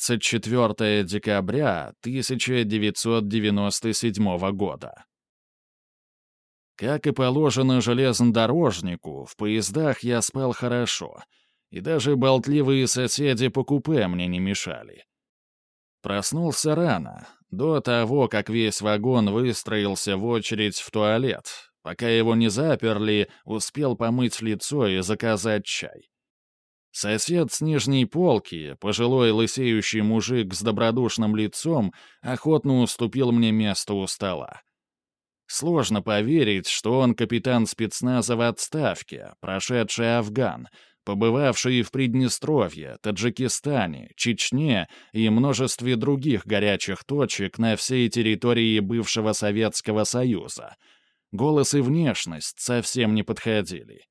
24 декабря 1997 года. Как и положено железнодорожнику, в поездах я спал хорошо, и даже болтливые соседи по купе мне не мешали. Проснулся рано, до того, как весь вагон выстроился в очередь в туалет. Пока его не заперли, успел помыть лицо и заказать чай. Сосед с нижней полки, пожилой лысеющий мужик с добродушным лицом, охотно уступил мне место у стола. Сложно поверить, что он капитан спецназа в отставке, прошедший Афган, побывавший в Приднестровье, Таджикистане, Чечне и множестве других горячих точек на всей территории бывшего Советского Союза. Голос и внешность совсем не подходили.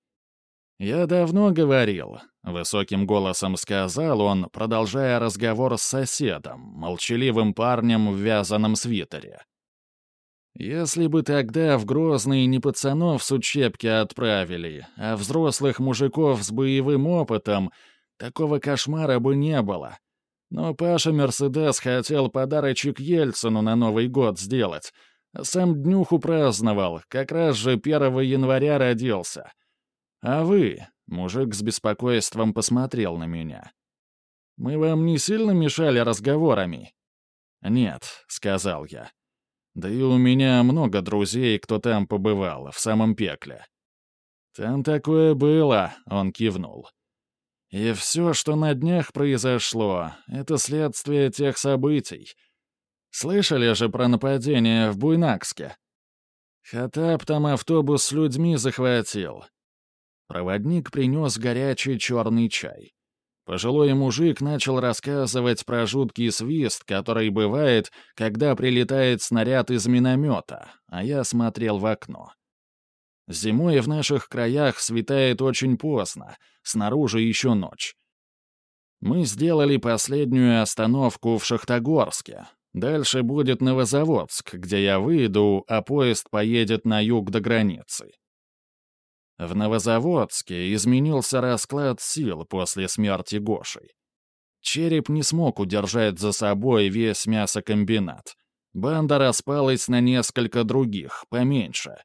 «Я давно говорил», — высоким голосом сказал он, продолжая разговор с соседом, молчаливым парнем в вязаном свитере. «Если бы тогда в Грозный не пацанов с учебки отправили, а взрослых мужиков с боевым опытом, такого кошмара бы не было. Но Паша Мерседес хотел подарочек Ельцину на Новый год сделать, а сам днюху праздновал, как раз же 1 января родился». «А вы?» — мужик с беспокойством посмотрел на меня. «Мы вам не сильно мешали разговорами?» «Нет», — сказал я. «Да и у меня много друзей, кто там побывал, в самом пекле». «Там такое было», — он кивнул. «И все, что на днях произошло, это следствие тех событий. Слышали же про нападение в Буйнакске?» Хатап там автобус с людьми захватил. Проводник принес горячий черный чай. Пожилой мужик начал рассказывать про жуткий свист, который бывает, когда прилетает снаряд из миномета, а я смотрел в окно. Зимой в наших краях светает очень поздно, снаружи еще ночь. Мы сделали последнюю остановку в Шахтогорске. Дальше будет Новозаводск, где я выйду, а поезд поедет на юг до границы. В Новозаводске изменился расклад сил после смерти Гоши. Череп не смог удержать за собой весь мясокомбинат. Банда распалась на несколько других, поменьше.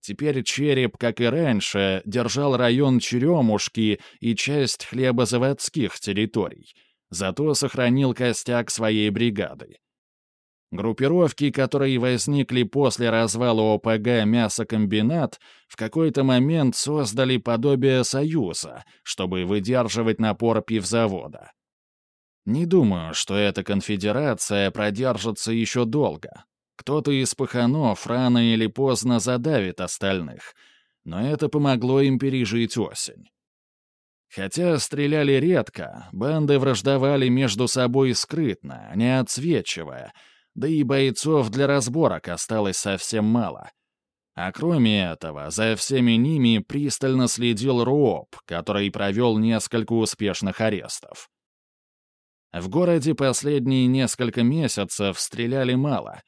Теперь Череп, как и раньше, держал район Черемушки и часть хлебозаводских территорий, зато сохранил костяк своей бригады. Группировки, которые возникли после развала ОПГ «Мясокомбинат», в какой-то момент создали подобие союза, чтобы выдерживать напор пивзавода. Не думаю, что эта конфедерация продержится еще долго. Кто-то из паханов рано или поздно задавит остальных, но это помогло им пережить осень. Хотя стреляли редко, банды враждовали между собой скрытно, не отсвечивая — да и бойцов для разборок осталось совсем мало. А кроме этого, за всеми ними пристально следил Роб, который провел несколько успешных арестов. В городе последние несколько месяцев стреляли мало.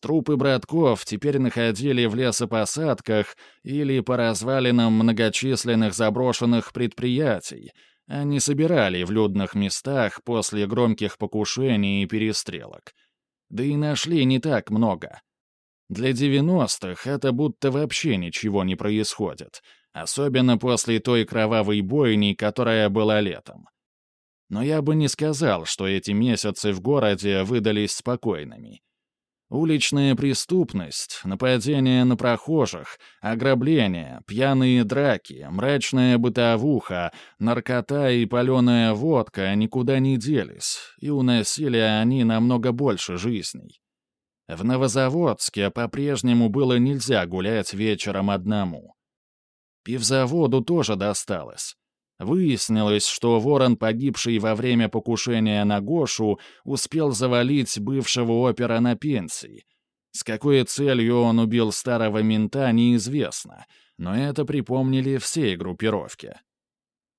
Трупы братков теперь находили в лесопосадках или по развалинам многочисленных заброшенных предприятий, а не собирали в людных местах после громких покушений и перестрелок — да и нашли не так много. Для 90-х это будто вообще ничего не происходит, особенно после той кровавой бойни, которая была летом. Но я бы не сказал, что эти месяцы в городе выдались спокойными. Уличная преступность, нападения на прохожих, ограбления, пьяные драки, мрачная бытовуха, наркота и паленая водка никуда не делись, и уносили они намного больше жизней. В Новозаводске по-прежнему было нельзя гулять вечером одному. Пивзаводу тоже досталось. Выяснилось, что ворон, погибший во время покушения на Гошу, успел завалить бывшего опера на пенсии. С какой целью он убил старого мента, неизвестно, но это припомнили все группировки.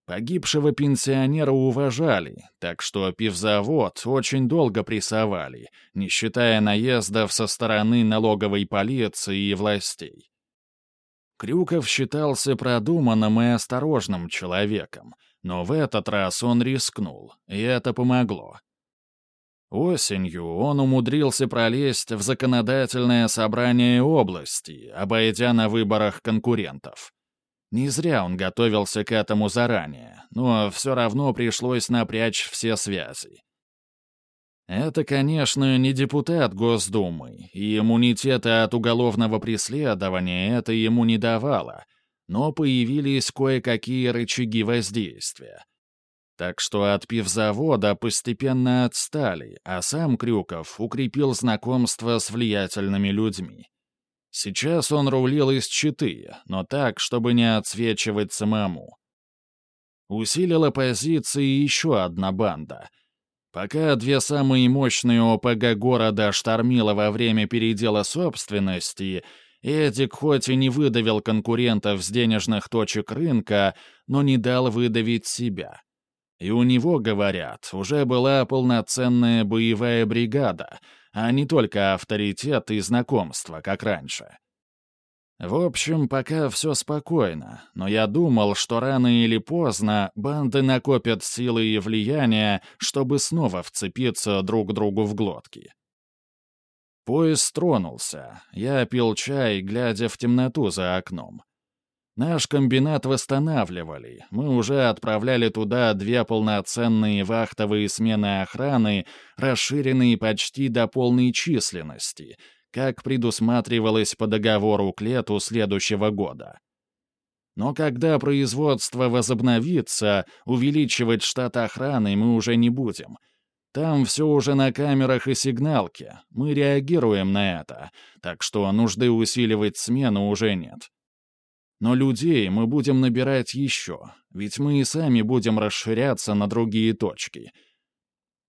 Погибшего пенсионера уважали, так что пивзавод очень долго прессовали, не считая наездов со стороны налоговой полиции и властей. Крюков считался продуманным и осторожным человеком, но в этот раз он рискнул, и это помогло. Осенью он умудрился пролезть в законодательное собрание области, обойдя на выборах конкурентов. Не зря он готовился к этому заранее, но все равно пришлось напрячь все связи. Это, конечно, не депутат Госдумы, и иммунитета от уголовного преследования это ему не давало, но появились кое-какие рычаги воздействия. Так что от пивзавода постепенно отстали, а сам Крюков укрепил знакомство с влиятельными людьми. Сейчас он рулил из Читы, но так, чтобы не отсвечивать самому. Усилила позиции еще одна банда. Пока две самые мощные ОПГ города штормило во время передела собственности, Эдик хоть и не выдавил конкурентов с денежных точек рынка, но не дал выдавить себя. И у него, говорят, уже была полноценная боевая бригада, а не только авторитет и знакомство, как раньше. В общем, пока все спокойно, но я думал, что рано или поздно банды накопят силы и влияние, чтобы снова вцепиться друг другу в глотки. Поезд тронулся. Я пил чай, глядя в темноту за окном. Наш комбинат восстанавливали. Мы уже отправляли туда две полноценные вахтовые смены охраны, расширенные почти до полной численности, как предусматривалось по договору к лету следующего года. Но когда производство возобновится, увеличивать штат охраны мы уже не будем. Там все уже на камерах и сигналке. Мы реагируем на это, так что нужды усиливать смену уже нет. Но людей мы будем набирать еще, ведь мы и сами будем расширяться на другие точки.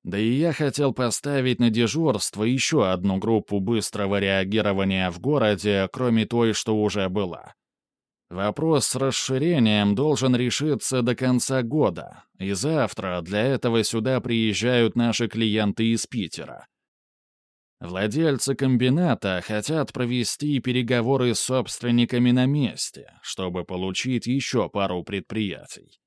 Да и я хотел поставить на дежурство еще одну группу быстрого реагирования в городе, кроме той, что уже была. Вопрос с расширением должен решиться до конца года, и завтра для этого сюда приезжают наши клиенты из Питера. Владельцы комбината хотят провести переговоры с собственниками на месте, чтобы получить еще пару предприятий.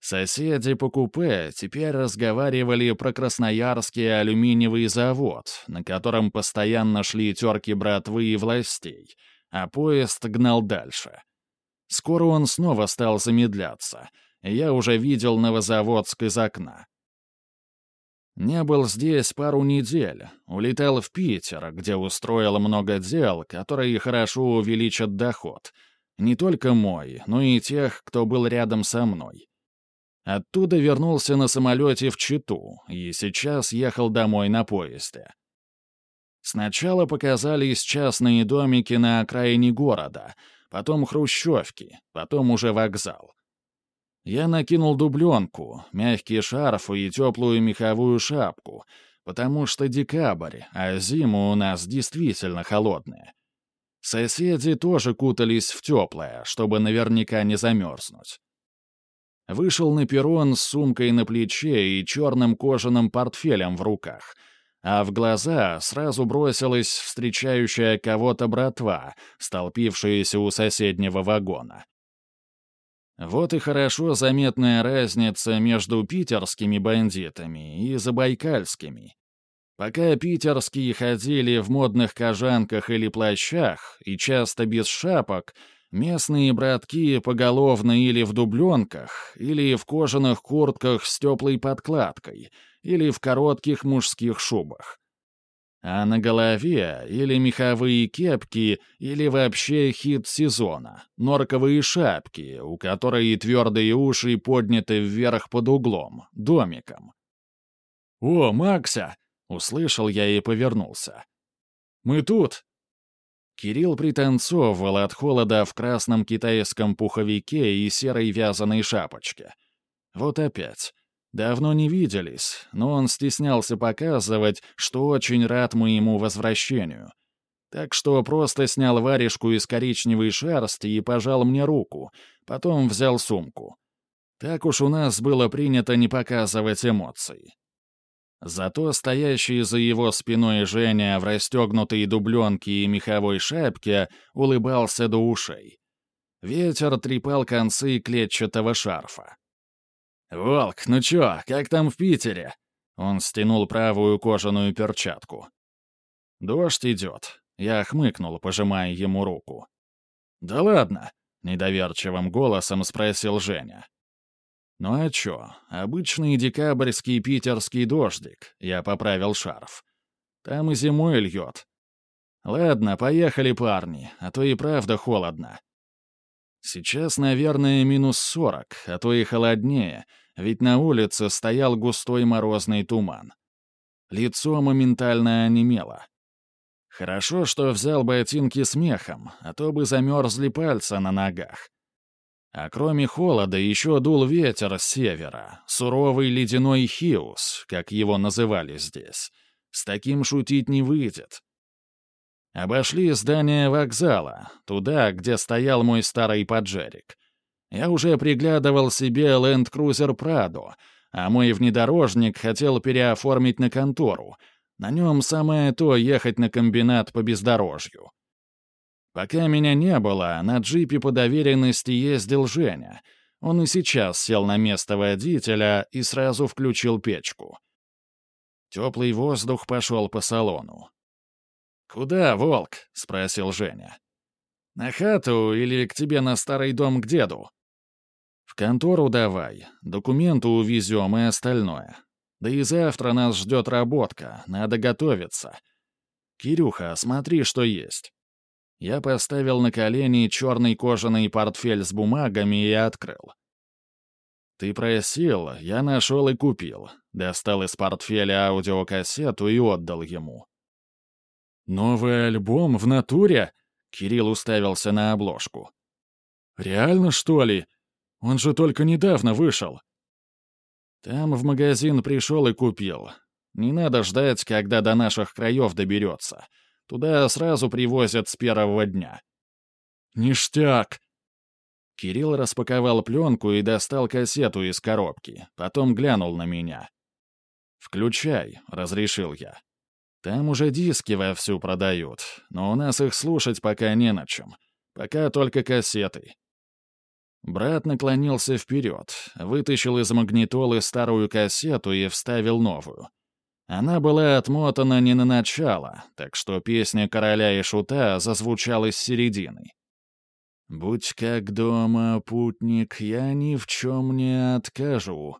Соседи по купе теперь разговаривали про Красноярский алюминиевый завод, на котором постоянно шли терки братвы и властей, а поезд гнал дальше. Скоро он снова стал замедляться, и я уже видел Новозаводск из окна. Не был здесь пару недель. Улетел в Питер, где устроил много дел, которые хорошо увеличат доход. Не только мой, но и тех, кто был рядом со мной. Оттуда вернулся на самолете в Читу и сейчас ехал домой на поезде. Сначала показались частные домики на окраине города, потом хрущевки, потом уже вокзал. Я накинул дубленку, мягкий шарф и теплую меховую шапку, потому что декабрь, а зима у нас действительно холодная. Соседи тоже кутались в теплое, чтобы наверняка не замерзнуть. Вышел на перрон с сумкой на плече и черным кожаным портфелем в руках, а в глаза сразу бросилась встречающая кого-то братва, столпившаяся у соседнего вагона. Вот и хорошо заметная разница между питерскими бандитами и забайкальскими. Пока питерские ходили в модных кожанках или плащах, и часто без шапок, местные братки поголовно или в дубленках, или в кожаных куртках с теплой подкладкой, или в коротких мужских шубах а на голове или меховые кепки, или вообще хит сезона — норковые шапки, у которой твердые уши подняты вверх под углом, домиком. «О, Макса!» — услышал я и повернулся. «Мы тут!» Кирилл пританцовывал от холода в красном китайском пуховике и серой вязаной шапочке. Вот опять. Давно не виделись, но он стеснялся показывать, что очень рад моему возвращению. Так что просто снял варежку из коричневой шерсти и пожал мне руку, потом взял сумку. Так уж у нас было принято не показывать эмоций. Зато стоящий за его спиной Женя в расстегнутой дубленке и меховой шапке улыбался до ушей. Ветер трепал концы клетчатого шарфа. «Волк, ну чё, как там в Питере?» Он стянул правую кожаную перчатку. «Дождь идет», — я хмыкнул, пожимая ему руку. «Да ладно», — недоверчивым голосом спросил Женя. «Ну а чё, обычный декабрьский питерский дождик», — я поправил шарф. «Там и зимой льет. Ладно, поехали, парни, а то и правда холодно». Сейчас, наверное, минус сорок, а то и холоднее, ведь на улице стоял густой морозный туман. Лицо моментально онемело. Хорошо, что взял ботинки с мехом, а то бы замерзли пальцы на ногах. А кроме холода еще дул ветер с севера, суровый ледяной хиус, как его называли здесь. С таким шутить не выйдет. Обошли здание вокзала, туда, где стоял мой старый поджерик. Я уже приглядывал себе Cruiser Prado, а мой внедорожник хотел переоформить на контору. На нем самое то ехать на комбинат по бездорожью. Пока меня не было, на джипе по доверенности ездил Женя. Он и сейчас сел на место водителя и сразу включил печку. Теплый воздух пошел по салону. «Куда, волк?» — спросил Женя. «На хату или к тебе на старый дом к деду?» «В контору давай, документы увезем и остальное. Да и завтра нас ждет работка, надо готовиться. Кирюха, смотри, что есть». Я поставил на колени черный кожаный портфель с бумагами и открыл. «Ты просил, я нашел и купил». Достал из портфеля аудиокассету и отдал ему. «Новый альбом в натуре?» Кирилл уставился на обложку. «Реально, что ли? Он же только недавно вышел». «Там в магазин пришел и купил. Не надо ждать, когда до наших краев доберется. Туда сразу привозят с первого дня». «Ништяк!» Кирилл распаковал пленку и достал кассету из коробки, потом глянул на меня. «Включай», — разрешил я. «Там уже диски вовсю продают, но у нас их слушать пока не на чем. Пока только кассеты». Брат наклонился вперед, вытащил из магнитолы старую кассету и вставил новую. Она была отмотана не на начало, так что песня «Короля и шута» зазвучала с середины. «Будь как дома, путник, я ни в чем не откажу».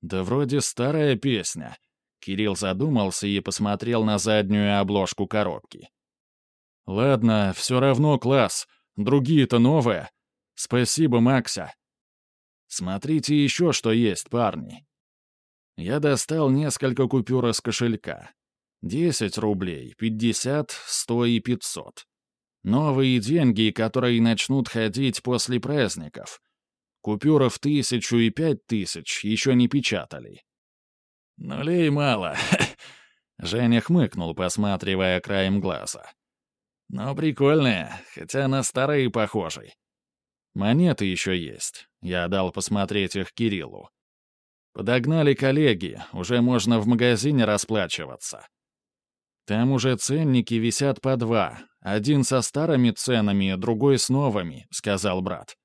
Да вроде старая песня. Кирилл задумался и посмотрел на заднюю обложку коробки. «Ладно, все равно класс. Другие-то новые. Спасибо, Макса. Смотрите еще, что есть, парни». Я достал несколько купюр из кошелька. 10 рублей, 50, 100 и 500. Новые деньги, которые начнут ходить после праздников. Купюры в тысячу и пять тысяч еще не печатали. «Нулей мало», — Женя хмыкнул, посматривая краем глаза. «Но прикольные, хотя на старые похожи. Монеты еще есть. Я дал посмотреть их Кириллу. Подогнали коллеги, уже можно в магазине расплачиваться. Там уже ценники висят по два, один со старыми ценами, другой с новыми», — сказал брат.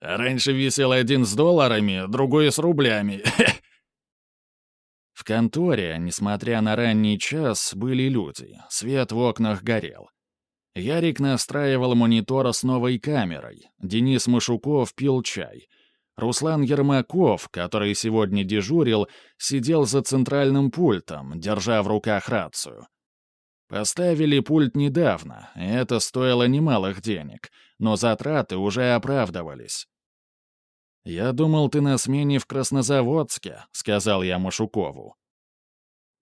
«Раньше висел один с долларами, другой с рублями». В конторе, несмотря на ранний час, были люди, свет в окнах горел. Ярик настраивал монитор с новой камерой, Денис Машуков пил чай — Руслан Ермаков, который сегодня дежурил, сидел за центральным пультом, держа в руках рацию. Поставили пульт недавно, и это стоило немалых денег, но затраты уже оправдывались. «Я думал, ты на смене в Краснозаводске», — сказал я Машукову.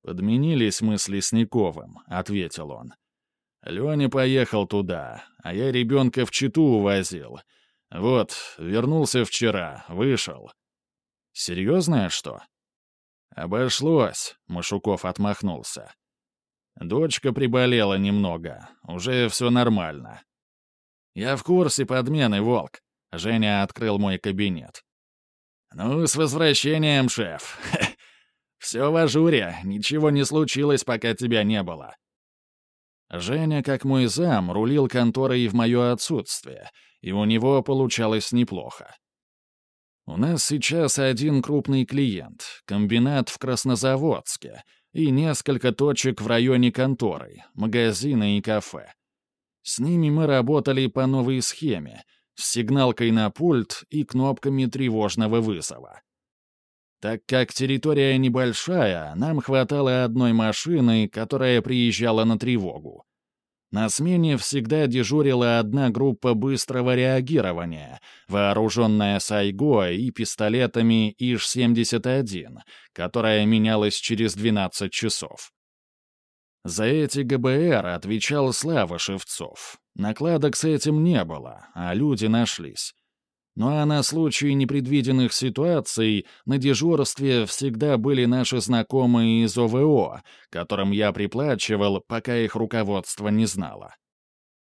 «Подменились мы с Лесниковым», — ответил он. «Леня поехал туда, а я ребенка в Читу увозил. Вот, вернулся вчера, вышел. Серьезное что? Обошлось, Машуков отмахнулся. Дочка приболела немного, уже все нормально. Я в курсе подмены, Волк. Женя открыл мой кабинет. «Ну, с возвращением, шеф. Все в ажуре, ничего не случилось, пока тебя не было». Женя, как мой зам, рулил конторой в мое отсутствие — и у него получалось неплохо. У нас сейчас один крупный клиент, комбинат в Краснозаводске и несколько точек в районе конторы, магазины и кафе. С ними мы работали по новой схеме, с сигналкой на пульт и кнопками тревожного вызова. Так как территория небольшая, нам хватало одной машины, которая приезжала на тревогу. На смене всегда дежурила одна группа быстрого реагирования, вооруженная Сайго и пистолетами ИЖ-71, которая менялась через 12 часов. За эти ГБР отвечал Слава Шевцов. Накладок с этим не было, а люди нашлись. Ну а на случай непредвиденных ситуаций на дежурстве всегда были наши знакомые из ОВО, которым я приплачивал, пока их руководство не знало.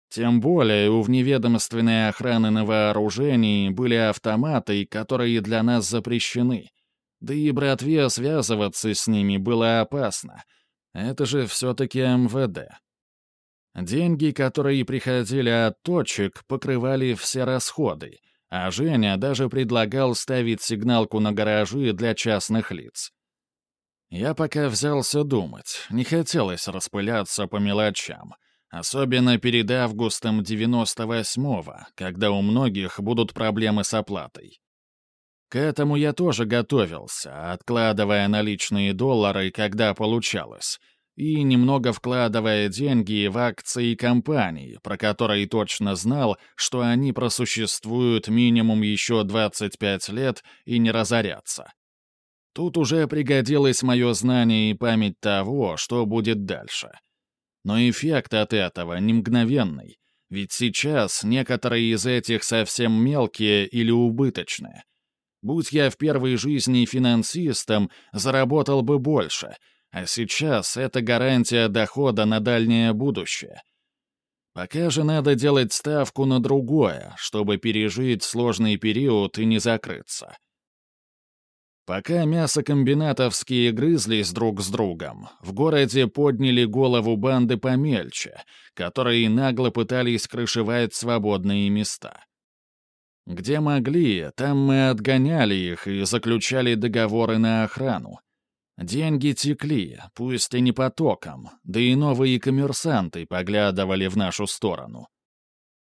Тем более у вневедомственной охраны на вооружении были автоматы, которые для нас запрещены. Да и братве связываться с ними было опасно. Это же все-таки МВД. Деньги, которые приходили от точек, покрывали все расходы — а Женя даже предлагал ставить сигналку на гаражи для частных лиц. Я пока взялся думать, не хотелось распыляться по мелочам, особенно перед августом 98-го, когда у многих будут проблемы с оплатой. К этому я тоже готовился, откладывая наличные доллары, когда получалось — и немного вкладывая деньги в акции компаний, про которые точно знал, что они просуществуют минимум еще 25 лет и не разорятся. Тут уже пригодилось мое знание и память того, что будет дальше. Но эффект от этого не мгновенный, ведь сейчас некоторые из этих совсем мелкие или убыточные. Будь я в первой жизни финансистом, заработал бы больше — а сейчас это гарантия дохода на дальнее будущее. Пока же надо делать ставку на другое, чтобы пережить сложный период и не закрыться. Пока мясокомбинатовские грызлись друг с другом, в городе подняли голову банды помельче, которые нагло пытались крышевать свободные места. Где могли, там мы отгоняли их и заключали договоры на охрану, Деньги текли, пусть и не потоком, да и новые коммерсанты поглядывали в нашу сторону.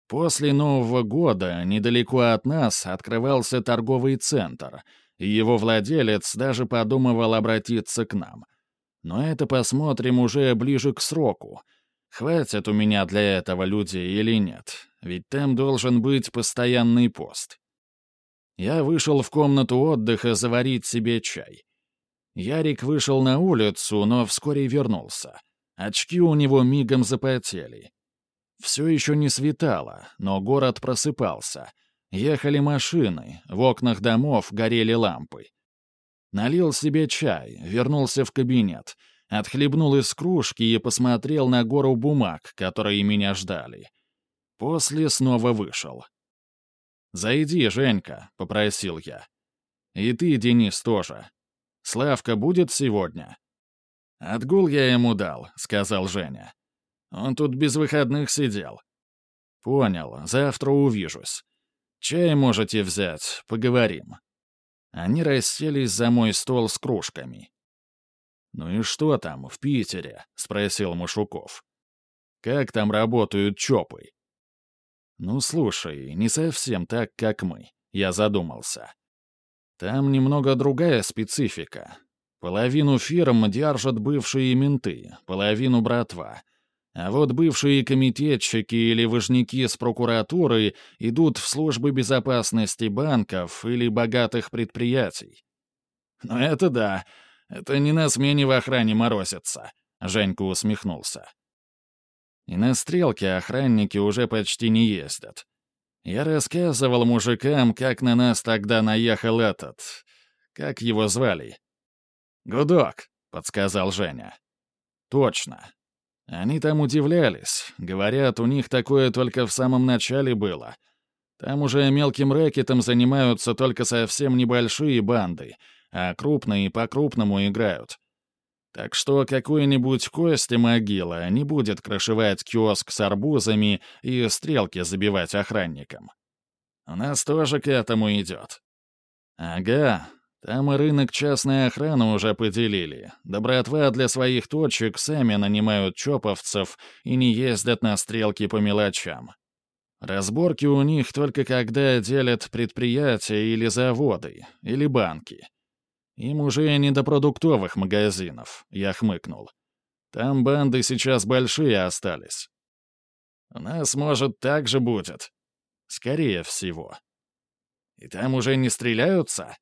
После Нового года недалеко от нас открывался торговый центр, и его владелец даже подумывал обратиться к нам. Но это посмотрим уже ближе к сроку. Хватит у меня для этого людей или нет, ведь там должен быть постоянный пост. Я вышел в комнату отдыха заварить себе чай. Ярик вышел на улицу, но вскоре вернулся. Очки у него мигом запотели. Все еще не светало, но город просыпался. Ехали машины, в окнах домов горели лампы. Налил себе чай, вернулся в кабинет, отхлебнул из кружки и посмотрел на гору бумаг, которые меня ждали. После снова вышел. «Зайди, Женька», — попросил я. «И ты, Денис, тоже. Славка будет сегодня?» «Отгул я ему дал», — сказал Женя. «Он тут без выходных сидел». «Понял, завтра увижусь. Чай можете взять, поговорим». Они расселись за мой стол с кружками. «Ну и что там, в Питере?» — спросил Машуков. «Как там работают ЧОПы?» «Ну, слушай, не совсем так, как мы», — я задумался. Там немного другая специфика. Половину фирм держат бывшие менты, половину братва. А вот бывшие комитетчики или важники с прокуратуры идут в службы безопасности банков или богатых предприятий. «Ну это да, это не на смене в охране морозятся», — Женька усмехнулся. И на стрелке охранники уже почти не ездят. Я рассказывал мужикам, как на нас тогда наехал этот... Как его звали? «Гудок», — подсказал Женя. «Точно. Они там удивлялись. Говорят, у них такое только в самом начале было. Там уже мелким рэкетом занимаются только совсем небольшие банды, а крупные по-крупному играют. Так что какой-нибудь Костя могила не будет крышевать киоск с арбузами и стрелки забивать охранникам. У нас тоже к этому идет. «Ага, там и рынок частной охраны уже поделили. Да для своих точек сами нанимают чоповцев и не ездят на стрелки по мелочам. Разборки у них только когда делят предприятия или заводы, или банки. Им уже не до продуктовых магазинов, я хмыкнул. Там банды сейчас большие остались. У нас, может, так же будет. Скорее всего. И там уже не стреляются?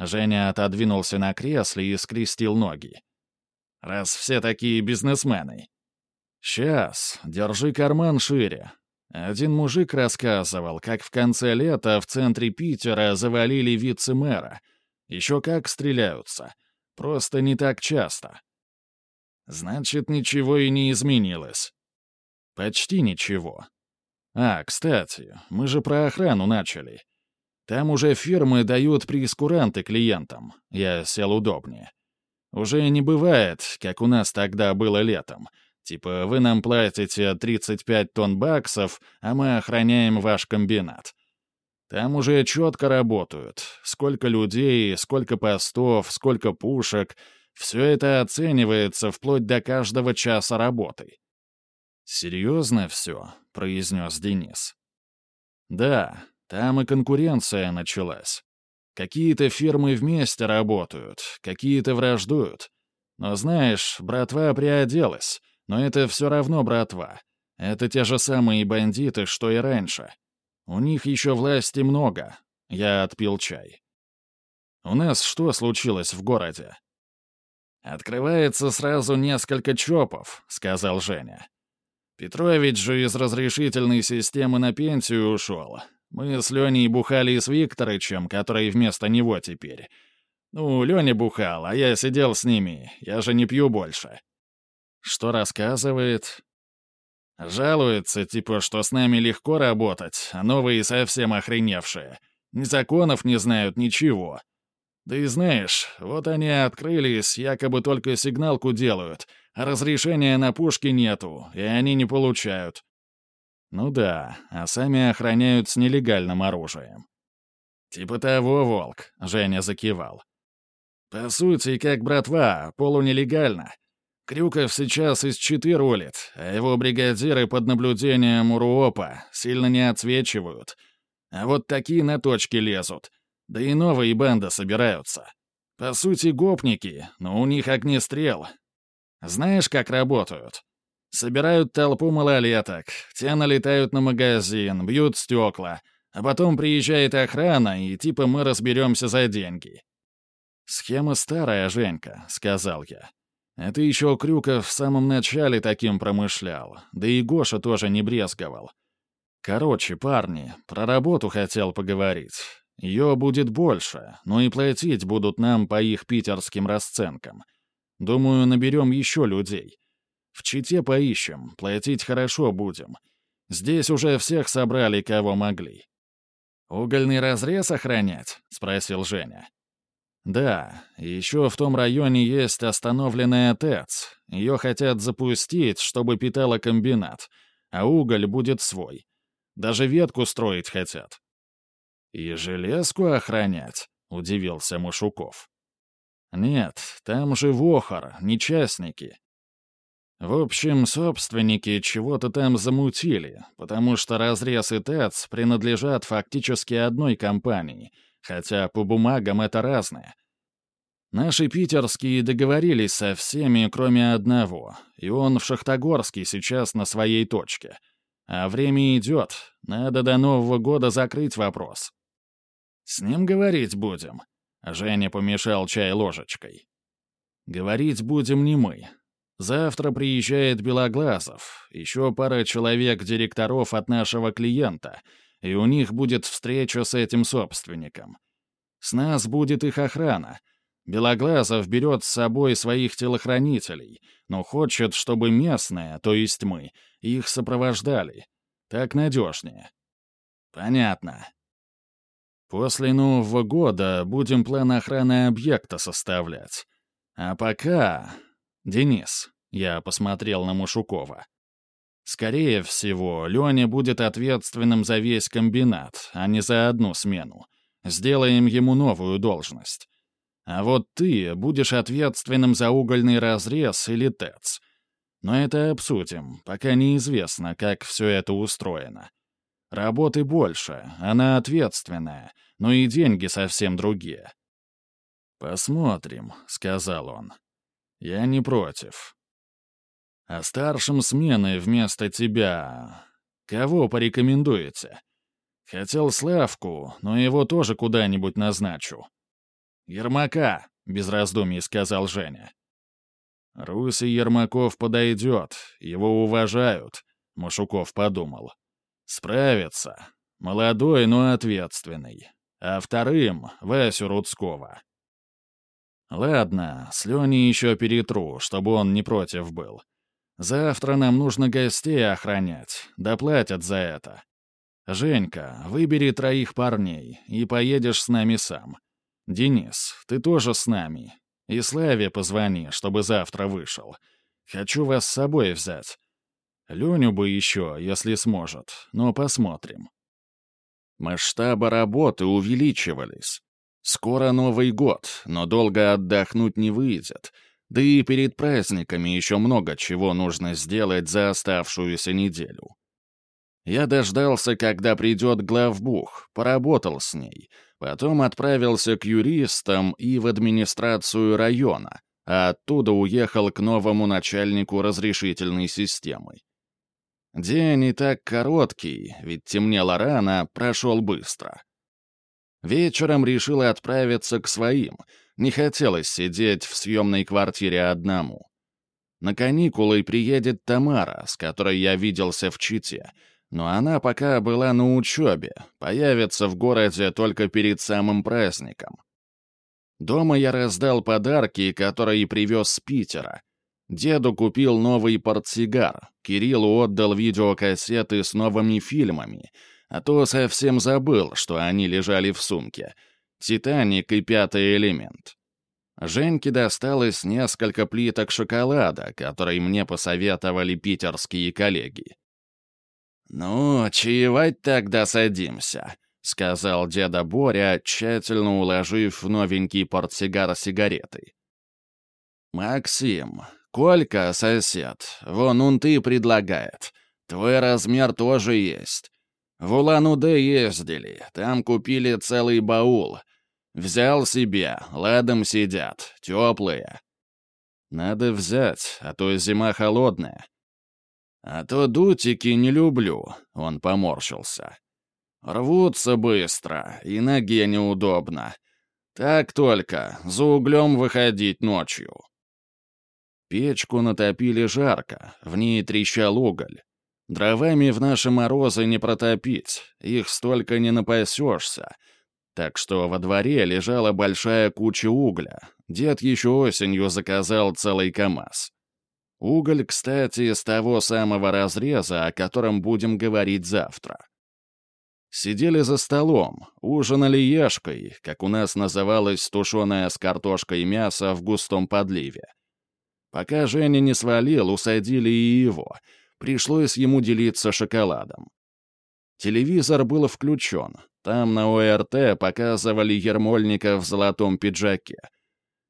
Женя отодвинулся на кресле и скрестил ноги. «Раз все такие бизнесмены». «Сейчас, держи карман шире». Один мужик рассказывал, как в конце лета в центре Питера завалили вице-мэра. Еще как стреляются. Просто не так часто. Значит, ничего и не изменилось. Почти ничего. А, кстати, мы же про охрану начали. Там уже фирмы дают прескуранты клиентам. Я сел удобнее. Уже не бывает, как у нас тогда было летом. Типа, вы нам платите 35 тонн баксов, а мы охраняем ваш комбинат. Там уже четко работают. Сколько людей, сколько постов, сколько пушек. Все это оценивается вплоть до каждого часа работы. «Серьезно все?» — произнес Денис. «Да, там и конкуренция началась. Какие-то фирмы вместе работают, какие-то враждуют. Но знаешь, братва приоделась, но это все равно братва. Это те же самые бандиты, что и раньше. У них еще власти много. Я отпил чай. У нас что случилось в городе? «Открывается сразу несколько чопов», — сказал Женя. «Петрович же из разрешительной системы на пенсию ушел, мы с Леней бухали с Викторычем, который вместо него теперь. Ну, Леня бухал, а я сидел с ними, я же не пью больше. Что рассказывает? Жалуется, типа, что с нами легко работать, а новые совсем охреневшие. Ни законов не знают, ничего. Да и знаешь, вот они открылись, якобы только сигналку делают, а разрешения на пушки нету, и они не получают. Ну да, а сами охраняют с нелегальным оружием. «Типа того, Волк», — Женя закивал. «По сути, как братва, полунелегально. Крюков сейчас из Читы рулит, а его бригадиры под наблюдением УРУОПа сильно не отсвечивают. А вот такие на точки лезут. Да и новые банды собираются. По сути, гопники, но у них огнестрел. Знаешь, как работают? Собирают толпу малолеток, те налетают на магазин, бьют стекла, а потом приезжает охрана, и типа мы разберемся за деньги. «Схема старая, Женька», — сказал я. «Это еще Крюков в самом начале таким промышлял, да и Гоша тоже не брезговал. Короче, парни, про работу хотел поговорить. Ее будет больше, но и платить будут нам по их питерским расценкам. Думаю, наберем еще людей. В Чите поищем, платить хорошо будем. Здесь уже всех собрали, кого могли». «Угольный разрез охранять?» — спросил Женя. «Да, еще в том районе есть остановленная ТЭЦ. Ее хотят запустить, чтобы питала комбинат, а уголь будет свой. Даже ветку строить хотят». «И железку охранять?» — удивился Машуков. «Нет, там же Вохор, не частники. В общем, собственники чего-то там замутили, потому что разрез и ТЭЦ принадлежат фактически одной компании, хотя по бумагам это разное. Наши питерские договорились со всеми, кроме одного, и он в Шахтогорске сейчас на своей точке. А время идет, надо до Нового года закрыть вопрос. «С ним говорить будем», — Женя помешал чай ложечкой. «Говорить будем не мы, Завтра приезжает Белоглазов, еще пара человек-директоров от нашего клиента, и у них будет встреча с этим собственником. С нас будет их охрана. Белоглазов берет с собой своих телохранителей, но хочет, чтобы местные, то есть мы, их сопровождали. Так надежнее. Понятно. После Нового года будем план охраны объекта составлять. А пока «Денис», — я посмотрел на Мушукова. «Скорее всего, Леня будет ответственным за весь комбинат, а не за одну смену. Сделаем ему новую должность. А вот ты будешь ответственным за угольный разрез или ТЭЦ. Но это обсудим, пока неизвестно, как все это устроено. Работы больше, она ответственная, но и деньги совсем другие. «Посмотрим», — сказал он. «Я не против. А старшим смены вместо тебя... Кого порекомендуете? Хотел Славку, но его тоже куда-нибудь назначу». «Ермака», — без раздумий сказал Женя. «Руси Ермаков подойдет, его уважают», — Машуков подумал. «Справится. Молодой, но ответственный. А вторым — Васю Рудского». «Ладно, с Леней еще перетру, чтобы он не против был. Завтра нам нужно гостей охранять, доплатят за это. Женька, выбери троих парней и поедешь с нами сам. Денис, ты тоже с нами. И Славе позвони, чтобы завтра вышел. Хочу вас с собой взять. Леню бы еще, если сможет, но посмотрим. Масштабы работы увеличивались. Скоро Новый год, но долго отдохнуть не выйдет. Да и перед праздниками еще много чего нужно сделать за оставшуюся неделю. Я дождался, когда придет главбух, поработал с ней — Потом отправился к юристам и в администрацию района, а оттуда уехал к новому начальнику разрешительной системы. День и так короткий, ведь темнело рано, прошел быстро. Вечером решил отправиться к своим, не хотелось сидеть в съемной квартире одному. На каникулы приедет Тамара, с которой я виделся в Чите, но она пока была на учебе, появится в городе только перед самым праздником. Дома я раздал подарки, которые привез с Питера. Деду купил новый портсигар, Кириллу отдал видеокассеты с новыми фильмами, а то совсем забыл, что они лежали в сумке. «Титаник» и «Пятый элемент». Женьке досталось несколько плиток шоколада, которые мне посоветовали питерские коллеги. «Ну, чаевать тогда садимся», — сказал деда Боря, тщательно уложив в новенький портсигар сигареты. «Максим, Колька, сосед, вон он ты предлагает. Твой размер тоже есть. В Улан-Удэ ездили, там купили целый баул. Взял себе, ладом сидят, теплые. Надо взять, а то зима холодная. «А то дутики не люблю», — он поморщился. «Рвутся быстро, и ноге неудобно. Так только, за углем выходить ночью». Печку натопили жарко, в ней трещал уголь. Дровами в наши морозы не протопить, их столько не напасешься. Так что во дворе лежала большая куча угля. Дед еще осенью заказал целый КАМАЗ. Уголь, кстати, с того самого разреза, о котором будем говорить завтра. Сидели за столом, ужинали ешкой, как у нас называлось тушеное с картошкой мясо в густом подливе. Пока Женя не свалил, усадили и его. Пришлось ему делиться шоколадом. Телевизор был включен. Там на ОРТ показывали Ермольника в золотом пиджаке —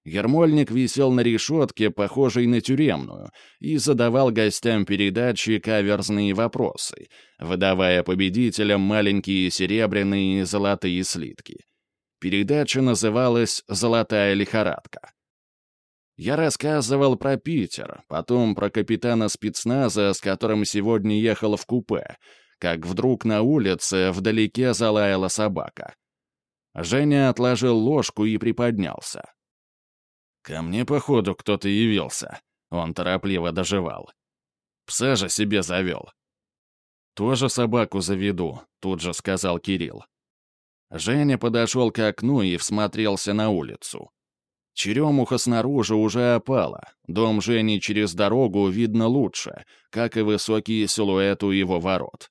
Ермольник висел на решетке, похожей на тюремную, и задавал гостям передачи каверзные вопросы, выдавая победителям маленькие серебряные и золотые слитки. Передача называлась «Золотая лихорадка». Я рассказывал про Питер, потом про капитана спецназа, с которым сегодня ехал в купе, как вдруг на улице вдалеке залаяла собака. Женя отложил ложку и приподнялся. Ко мне, походу, кто-то явился. Он торопливо доживал. Пса же себе завел. «Тоже собаку заведу», — тут же сказал Кирилл. Женя подошел к окну и всмотрелся на улицу. Черемуха снаружи уже опала. Дом Жени через дорогу видно лучше, как и высокие силуэты его ворот.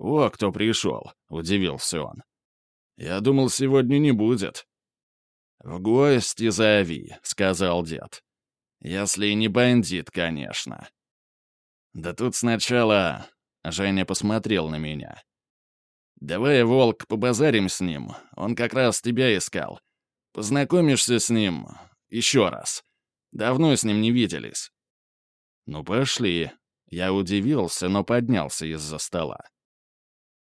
«О, кто пришел!» — удивился он. «Я думал, сегодня не будет. «В гости зови», — сказал дед. «Если не бандит, конечно». «Да тут сначала...» — Женя посмотрел на меня. Давай, Волк, побазарим с ним. Он как раз тебя искал. Познакомишься с ним еще раз. Давно с ним не виделись». «Ну, пошли». Я удивился, но поднялся из-за стола.